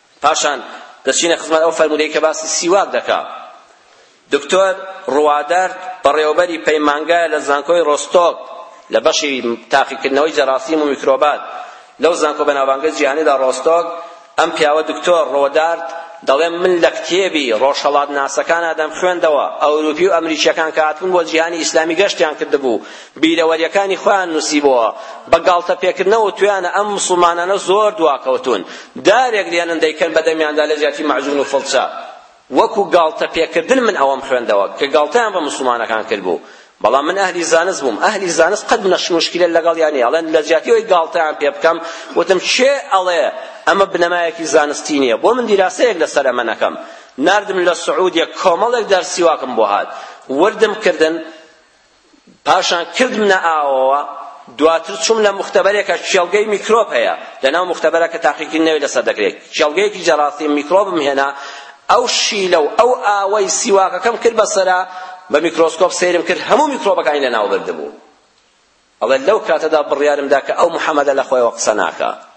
پاشان دەچینە خزمەت ئەو فەرموودەی کە باسی سیواک دەکا دکتۆر ڕوادەرد بەڕێوەبەری پەیمانگایە لە زانکۆی ڕۆستۆک لە بەشی تاقیکردنەوەی جەراسیم و میکرۆبات لەو زانکۆ بەناوبانگە جیهانیدا ڕۆستۆک ئەم پیاوە دکتۆر ڕۆدارد دەڵێم من لە کتێبی ڕۆژهەڵاتناسەکانا دەمخوێندەوە ئەوروپی و ئەمریکیەکان کە هاتبوون بۆ جیهانی ئیسلامی گەشتیان کردبوو بیرەوەریەکانی خۆیان نوسیبۆوە بە گاڵتە پێکردنەوە تویانە ئەم مسوڵمانانە زۆر دواکەوتون دارێک دێنن دەیکەن بە دەمیاندا لە جیاتی مەعجون و فڵچە وەکو گاڵتە پێکردن من ئەوەم خوێندەوە کە گاڵتەیان بە مسوڵمانەکان کردبوو بەڵام من ئەهلی زانست بووم ئەهلی زانست قەت نەش مشکلە لەگەڵ یانی ئەڵێن لە جیاتی ئەوی گاڵتەیان پێ بکەم وتم چێ ئەڵێ ئەمە بنەمایەکی زانستی نییە بۆ من دیراسەیەک لەسەر ئەمە نەکەم ناردم لە سعودیە کۆمەڵێک دەرسیواکم بۆ هات وردم کردن پاشان کردمنە ئاوەوە دواتر چووم لە مختبەرێکە کێڵگەی میکرۆب هەیە لەناو مختبەرە کە تاقیکردنی نەوی لەسەر دەکرێت کێڵگەیەکی جەراثیم میکرۆبم هێنا ئەو شیلە و ئەو ئاوەی سیواکەکەم کرد بەسەرا بە میکرۆسکۆپ سەیرم کرد هەموو میکرۆبەکانی لەناو بردبوو ئەڵێ لەو کاتەدا بڕیارم دا کە ئەو محەمەدە لە خۆیەوە قسە ناکا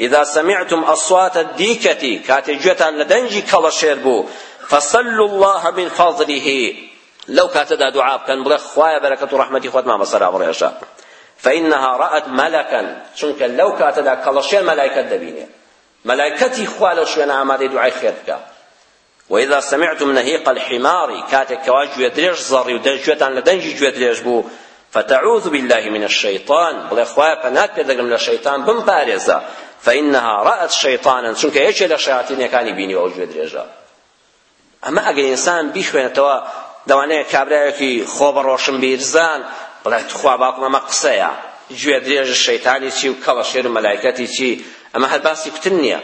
اذا سمعتم اصوات الدیکە کاتێ گوێتان لە دەنگی کەڵەشێر بوو فسلوا الله من فضله لەو کاتەدا دوعا بکەن بڵێ خوایە بەرەکەت و ڕەحمەتی خۆتمان بەسەرا بڕێژە فإنها رأت ملكا چونکە لەو کاتەدا کەڵەشێر مەلایکەت دەبینێ مەلایکەتی خوا لەو شوێنە ئامادەی دوعای خێر بکە وإذا سمعتم نهيق الحمار کاتێک کەوا گوێدرێژ زەڕی و دەنگ گوێتان لە دەنگی گوێدرێژ بوو فتعوذ بالله من الشيطان بڵێ خوایە پەنات پێ دەگرم لە شەیتان بمپارێزە فإنها رأت شيطانا چونکە یەکێ لە شەیاطینەکانی بینی ئەو گوێدرێژە ئەمە ئەگەر ئینسان بیخوێنێتەوە دەوانەیە کابرایەکی خۆ بە ڕۆشنبیرزان بڵێ تخوا باوکم ئەمە قسەیە گوێدرێژ شەیتانی چی و کەڵەشێر و مەلایکەتی چی ئەمە هەر باسی کوتن نییە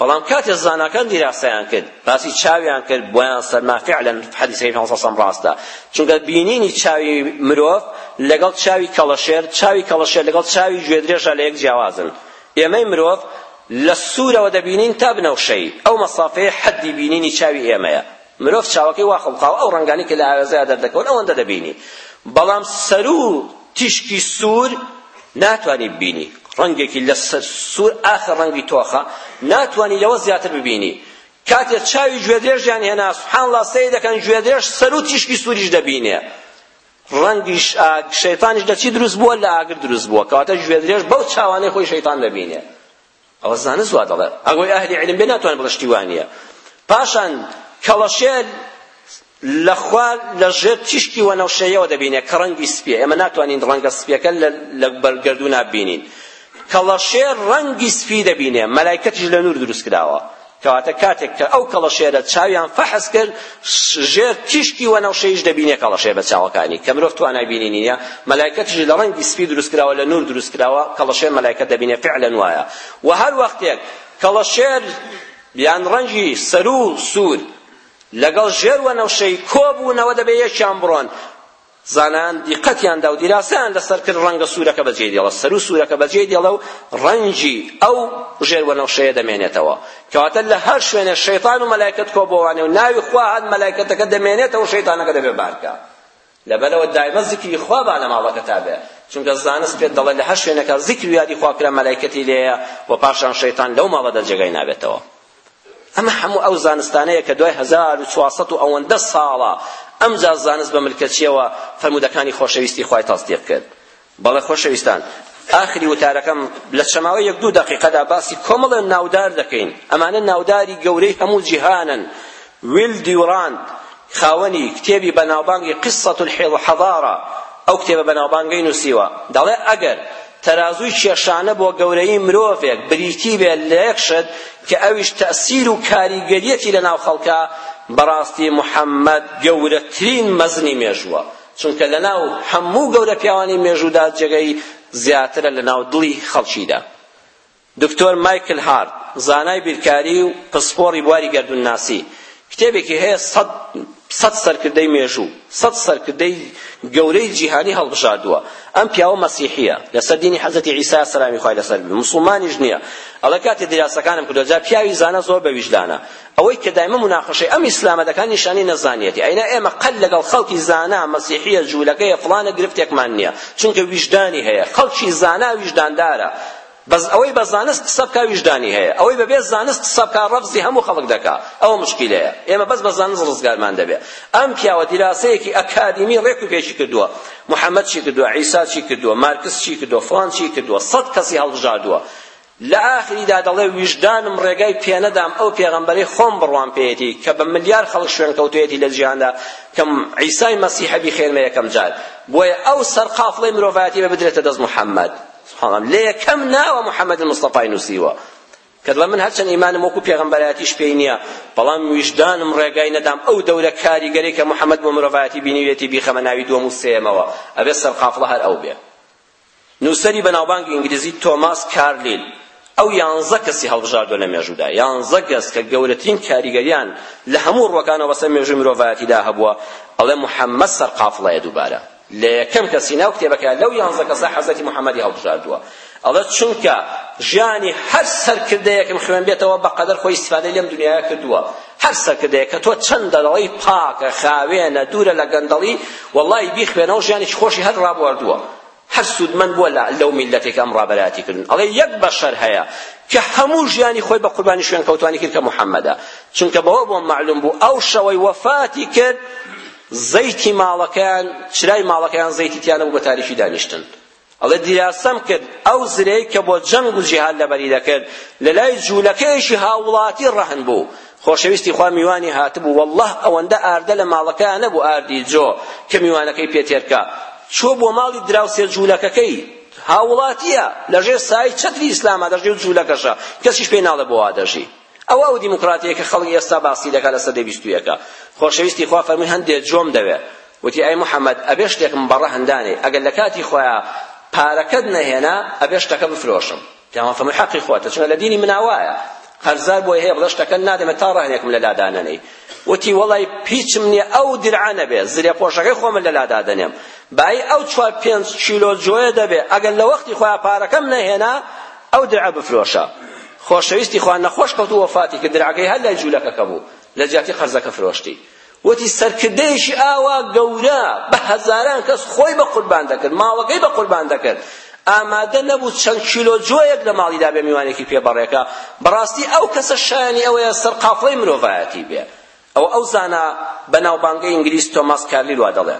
بەڵام کاتێ زاناکان دیراسەیان کرد باسی چاویان کرد بۆیان سەرما فعلا حەدیسەکەی پێغەمبەر صلی الله ڕاستە چونکە بینینی چاوی مرۆڤ لەگەڵ چاوی کەڵەشێر چاوی کەڵەشێر لەگەڵ چاوی گوێدرێژە لە یەک جیاوازن ئێمەی مرۆڤ لە سوورەوە دەبینین تا بنەوشەی ئەو مەسافەیە حەدی بینینی چاوی ئێمەیە مرۆڤ چاوەکەی وا خوڵقاوە ئەو ڕەنگانەی کە لە ئاوێزەیا دەردەکەون ئەوەندە دەبینی بەڵام سەروو تیشکی سوور ناتوانی ببینی ڕەنگێکی لە سوور ئاخر ڕەنگی تۆخە ناتوانی لەوە زیاتر ببینی کاتێ چاوی گوێدرێژیان هێنا سبحان الله سەی دەکەن گوێدرێژ سەر و تیشکی سووریش دەبینێ ڕەنگیش شەیتانیش لە چی دروست بووە لە ئاگر دروست بووە کەواتە گوێدرێژ بەو چاوانەی خۆی شەیتان دەبینێ ئەوە زانست وا دەڵێ ئەوەی ئەهلی عیلم بێ ناتوانێ بڵێ شتی وا نییە پاشان کەڵەشێ لە خوار لە ژێر تیشکی وەنەوشەیەوە دەبینێ کە ڕەنگی سپیە ئێمە ناتوانین ڕەنگە سپیەکە لە بەرگەردوو نابینین کەڵەشێ ڕەنگی سپی دەبینێ مەلایکەتیش لە نور دروست کراوە کەواتە کاتێک کە ئەو کەڵەشێرە چاویان فەحس کرد ژێر تیشکی وەنەوشەیش دەبینێ کەڵەشێر بە چاوەکانی کە مرۆڤ توانای بینینی نیە مەلایکەتیش لە ڕەنگی سپی دروست کراوە لە نور دروست کراوە کەڵەشێر مەلایکەت دەبینێ فعلا وایە و هەر وەختێک کەڵەشێر یان ڕەنگی سەرو سوور لەگەڵ ژێر وەنەوشەی کۆبوونەوە دەبێ یەکیان بڕۆن زانایان دیقەتیان دا و دیراسەیان لەسەر کرد ڕەنگە سوورەکە بەجێی دێڵە سەروو سوورەکە بەجێی دێڵە و ڕەنگی ئەو ژێر وەنەوشەیە دەمێنێتەوە کەواتە لە هەر شوێنێ شەیتان و مەلایکەت کۆ بۆوانێ و ناوی خوا هات مەلایکەتەکە دەمێنێتەوە شەیتانەکە دەبێ بارکە لەبەرەوە دایمە زیکری خوا با لە ماڵەکەتا بێ چونکە زانست پێت دەڵێ لە هەر شوێنەکە زیکر و یادی خوا کرا مەلایکەتی لێیە و پاشان شەیتان لەو ماڵەدا جێگای نابێتەوە ئەمە هەموو ئەو زانستانەیە کە دوای هەزار و چوار سەد و ئەوەندە ساڵە ئەمجا زانست بە ملکەچیەوە فەرموودەکانی خۆشەویستی خوای تەصدیق کرد بەڵێ خۆشەویستان ئاخری وتارەکەم لە چەماوە یەک دوو دەقیقەدا باسی کۆمەڵە ناودار دەکەین ئەمانە ناوداری گەورەی هەموو جیهانن ویل دیوراند، خاوەنی کتێبی بەناوبانگی قصە الحضارە، ئەو کتێبە بەناوبانگەی نووسیوە، دەڵێ، ئەگەر تەرازووی کێشانە بۆ گەورەیی مرۆڤێک بریتی بێ لە یەک شت کە ئەویش تەئسیر و کاریگەریەتی لە ناو خەڵکە، بەڕاستی محەمەد گەورەترین مەزنی مێژووە، چونکە لە ناو هەموو گەورە پیاوانی مێژوودا جێگەی زیاترە لە ناو دڵی خەڵکیدا. دکتۆر مایکل هارت، زانای بیرکاری و پسپۆڕی بواری گەردوونناسی، کتێبێکی هەیە سەد سەد سەرکردەی مێژوو، سەد سەرکردەی گەورەی جیهانی هەڵبژاردووە. ئەم پیاوە مەسیحییە، لەسەر دینی حەزرەتی عیسایە سەلامی خوای لەسەر بێت، موسڵمانیش نییە. ئەڵێ کاتی دیراسەکانم کردووە، جا پیاوی زانا زۆر بە ویژدانە. ئەوەی کە دایمە موناقەشەی ئەم ئیسلامە دەکات نیشانەی نەزانییەتی. ئەینا ئێمە قەت لەگەڵ خەڵکی زانا، مەسیحییە، جوولەکەیە، فڵانە گرفتێکمان نییە. چونکە ویژدانی هەیە. خەڵکی زانا ویژداندارە. بەس ئەوەی بە زانست قسە بکا ویژدانی هەیە ئەوەی بەبێ زانست قسە بکا ڕەفزی هەموو خەڵک دەکا ئەوە موشکیلەیە ئێمە بەس بە زانست ڕزگارمان دەبێ ئەم پیاوە دیراسەیەکی ئەکادیمی ڕێک و پێکی کردووە محەممەد چی کردووە عیسا چی کردووە مارکس چی کردووە فڵان چی کردووە سەد کەسی هەڵبژاردووە لە ئاخریدا دەڵێ ویژدانم ڕێگای پێنەدام ئەو پێغەمبەرەی خۆم بڕوام پێیەتی کە بە ملیار خەڵک شوێن کەوتوێتی لە جیهاندا کەم عیسای مەسیحە بیخێنمە یەکەم جار بۆیە ئەو سەر قافڵەی مرۆڤایەتی بە بدرێتە دەست محەممەد سبحان اللە لە یەکەم ناوە محمد مصطفی نووسیوە کە دڵە من هەرچەند ئیمانم وەکو پێغەمبەرایەتیش پێی نییە بەڵام ویژدانم ڕێگای نەدام ئەو دەورە کاریگەرەی کە محەممەد بۆ مرۆڤایەتی بینیوێتی بیخەمە ناوی دووەم و سێمەوە ئەبێ سەرقافڵە هەر ئەو بێ نووسەری بەناوبانگ ئینگلیزی تۆماس کارلیل ئەو یانزە کەسی هەڵبژاردۆ لە مێژوودا یانزە گەس کە گەورەترین کاریگەریان لە هەموو ڕوەکانەوە بەسەر مێژووی مرۆڤایەتیدا هەبووە ئەڵێ محەممەد سەرقافڵەیە دووبارە لە یەکەم کەسی ناو کتێبەکە لەو یانزە کەسە حەزرەتی محەممەدی هەڵبژاردووە ئەڵێ چونکە ژیانی هەر سەرکردەیەکم خوێنبێتەوە بە قەدەر خۆی ئیسفادەی لەم دنیاە کردووە هەر سەرکردەیە کە تۆ چەند دەڵی پاکە خاوێنە دوورە لە گەندەڵی وەڵی بیخوێنەوە ژیانیش خۆشی هەر ڕابواردووە هەر سوودمەند بووە لە لەو میلەتێک ئەم ڕابەرایەتی کردن ئەڵێ یەک بەشەر هەیە کە هەموو ژیانی خۆی بە قوربانی شوێن کەوتانی کرد کە محەممەدە چونکە بەوە بۆم معلوم بوو ئەو شەوەی وەفاتی کرد زەیتی ماڵەکەیان چرای ماڵەکەیان زەیتی تیا نەبوو بە تاریکی دانیشتن ئەڵێ دیراسەم کرد ئەو زرەی کە بۆ جەنگ و جیهاد لەبەری دەکرد لە لای جوولەکەیەکی هاوڵاتی ڕەهن بوو خۆشەویستی خوا میوانی هاتبوو والله ئەوەندە ئاردە لە ماڵەکەیان نەبوو ئاردی جۆ کە میوانەکەی پێ تێرکا چۆ بۆ ماڵی دراوسێ جوولەکەکەی هاوڵاتیە لەژێر سای چەتری ئیسلاما دەژی و جوولەکەشە کەسیش پێی ناڵێ بۆ وا دەژی ئەوە ئەو دیموکراتیە کە خەڵک ئێستا باسی دەکات لە سەدەی بیست و یەکە. خۆشەویستی خوا فەرمووی هەندێ جۆم دەوێ. وتی ئەی محەمەد ئەبێ شتێکم بە ڕەهن دانێی ئەگەر لە کاتی خۆیا پارەکەت نەهێنا ئەبێ شتەکە بفرۆشم. پێغەمبەر فەرمووی حەقی خۆتە چونکە لە دینی منا وایە. قەرزار بۆی هەیە بڵێ شتەکە نادەمێ تا ڕەهنێکم لە لادا نەنێی. وتی وەڵای هیچم نییە ئەو درعە نەبێ زرێ پۆشەکەی خۆمە لە لادا دەنێم. بایی ئەو چوار پێنج کیلۆ جۆیە دەبێ ئەگەر لە وەختی خۆیا پارەکەم نەهێنا ئەو درعە بفرۆشە. خۆشەویستی خوا نەخۆش کەوت و وەفاتی کرد، درعەکەی هەر لای جوولەکەکە بوو، لە جیاتی قەرزەکە فرۆشتی. وتی، سەرکردەیەکی ئاوا گەورە، بە هەزاران کەس خۆی بە قوربان دەکرد، ماڵەکەی بە قوربان دەکرد، ئامادە نەبوو چەند کیلۆ جۆیەک لە ماڵیدا بێ میوانێکی پێ بەڕێکا، بەڕاستی ئەو کەسە شایەنی ئەوەیە سەرقافڵەی مرۆڤایەتی بێ. ئەوە ئەو زانا بە ناوبانگەی ئینگلیز تۆماس کارلیل وا دەڵێ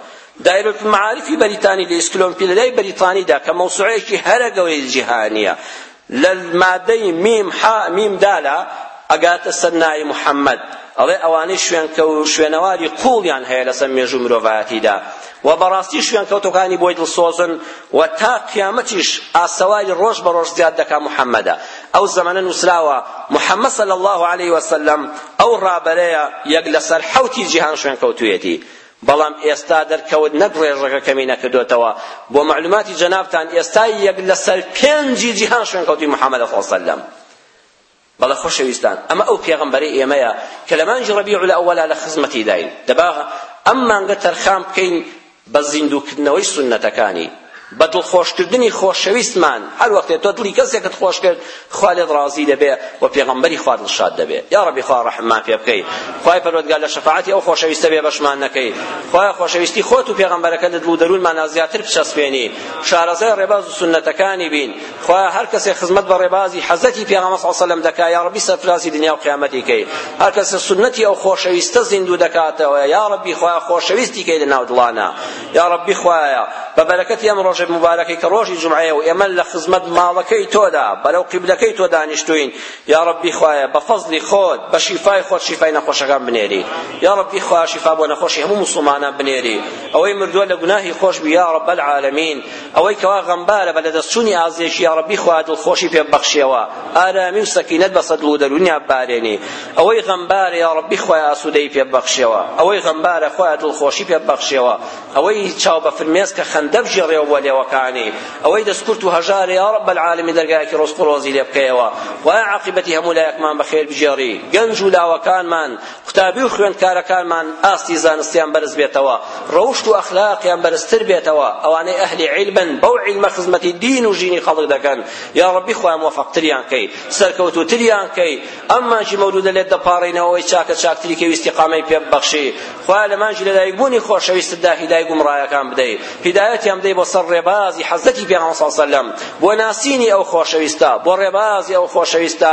دایرەت مەعاریفی بەریتانی لە ئیسکلۆمپیدەدای بەریتانیدا کە مەوسوعەیەکی هەرە گەورەی جیهانیە لە مادەی میم حا میم دالا ئەگاتە سەر ناوی محەممەد ئەڵێ ئەوانەی شوێنکە و شوێنەواری قوڵیان هەیە لەسەر مێژوو مرۆڤایەتیدا و بەڕاستی شوێنکەوتەکانی بۆی دڵسۆزن و تا قیامەتیش ئاسەواری ڕۆژ بە ڕۆژ زیاد دەکا محەممەدە ئەو زەمەنە نووسراوە محەممەد صلی الله علیه وسلم ئەو ڕابەرەیە یەک لەسەر حەوتی جیهان شوێنکەوتوویەتی، بەڵام ئێستا دەرکەوت نەک ڕێژەکە کەمی نەکردۆتەوە، بۆ مەعلوماتی جەنابتان ئێستا یەک لەسەر پێنجی جیهان شوێنکەوتووی محمدە صلی سەلەم. بەڵێ خۆشەویستان ئەمە ئەو پێغەمبەرەی ئێمەیە کە لە مانگی ڕەبیع الأوەلا لە خزمەتیداین، دەبا ئەم مانگە تەرخان بکەین بە زیندوو کردنەوەی سوننەتەکانی، بە دڵخۆش کردنی خۆشەویستمان، هەر وەختێ تۆ دڵی کەسێکت خۆش کرد خوا لێت ڕازی دەبێ و پێغەمبەری خوا دڵشاد دەبێ، یا ڕەبی خوا ڕەحممان پێ بکەی، خوایە پەروەردگار لە شەفاعەتی ئەو خۆشەویستە بێ بەشمان نەکەی، خوایە خۆشەویستی خۆت و پێغەمبەرەکەت لە دڵ و دەروونمانا زیاتر بچەسپێنی، شارەزای ڕێباز و سوننەتەکانی بین، خوایە هەر کەسێک خزمەت بە ڕێبازی حەزرەتی پێغەمبەر صلی سەلەم دەکا یا ڕەبی سەرفرازی دنیا و قیامەتی کەی هەر کەسە سونەتی ئەو خۆشەویستە زیندوو دەکاتەوە یا ڕەبی خوایە خۆشەویستی کەی لە ناو دڵانا یا ڕەبی خوایە بە بەرەکەتی ئەم ڕۆژە مبارەکەی کە ڕۆژی جومعەیە و ئێمە لە خزمەت ماڵەکەی تۆدا بەرەو قیبلەکەی تۆ دانیشتوین یا ڕەبی خوایە بە فەزلی خۆت بە شیفای خۆت شیفای نەخۆشەکان بنێری یا ڕەبی خوایە شیفا بۆ نەخۆشی هەموو موسڵمانان بنێری ئەوەی مردووە لە گوناهی خۆش بی یا ڕەب العالمین ئەوەی کەوا غەمبارە بە لەدەستچوونی ئازێکی یا ڕەبی خوا دڵخۆشی پێ ببەخشیەوە ئارامی و سەکینەت بەسەر دڵ و دەروونیا ببارێنی ئەوەی غەمبارە یا ڕەبی خوا ئاسوودەیی پێ ببەخشیەوە ئەوەی غەمبارە خوا دڵخۆشی پێ ببەخشیەوە ئەوەی چاو بە فرمێز کە خەندە بژێڕێەوە بۆ لێوەکانی ئەوەی دەستکورت و هەژارە یا ڕەب العالمین دەرگایەکی ڕۆزق و ڕۆزی لێ بکەیەوە خوایە عاقبەتی هەموو لایەکمان بەخێر بگێڕی گەنج و لاوەکانمان قوتابی و خوێندکارەکانمان ئاستی زانستیان بەرز بێتەوە ڕەوشت و ئەخلاقیان بەرزتر بێتەوە ئەوانەی ئەهلی عیلمن بەو عیلمە خزمەتی دین و ژینی خەڵک دەکەن یا ڕەبی خوا موفقتریان کەی سەرکەوتوتریان کەی ئەم مانجی مەولودە لێت دەپاڕێنەوەی چاکە چاکتری کەی و ئیستیقامەی پێ ببەخشی خوا لە مانجی لەدایکبوونی خۆشەویستتدا هیدای گومڕایەکان بدەی هیدایەتیان بدەی بۆ سەر ڕێبازی حەزرەتی پێغەمبەر صلی الله علیه و سلم بۆ ناسینی ئەو خۆشەویستە بۆ ڕێبازی ئەو خۆشەویستە